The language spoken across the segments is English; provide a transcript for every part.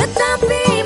Tetapi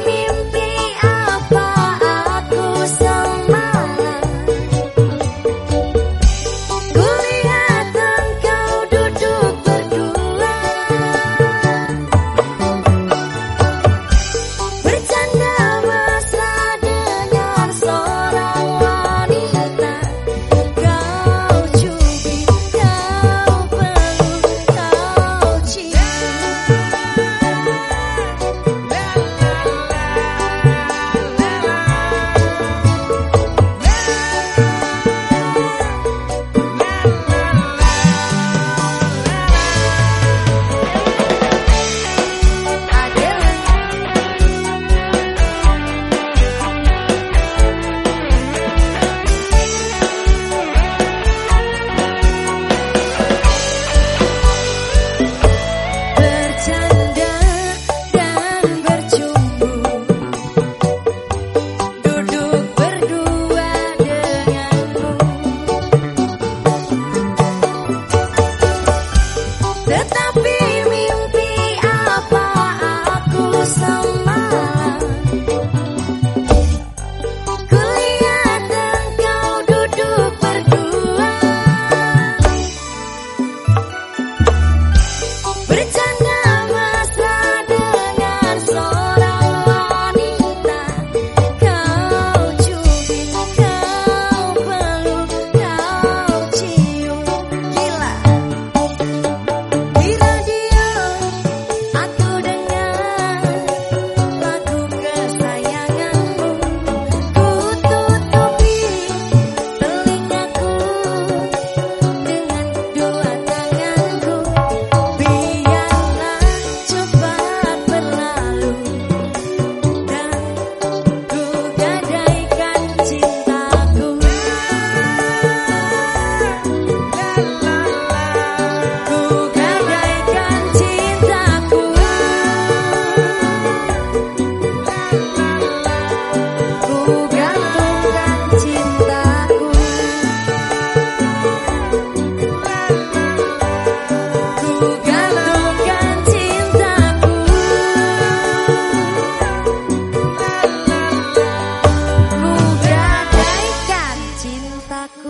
cintaku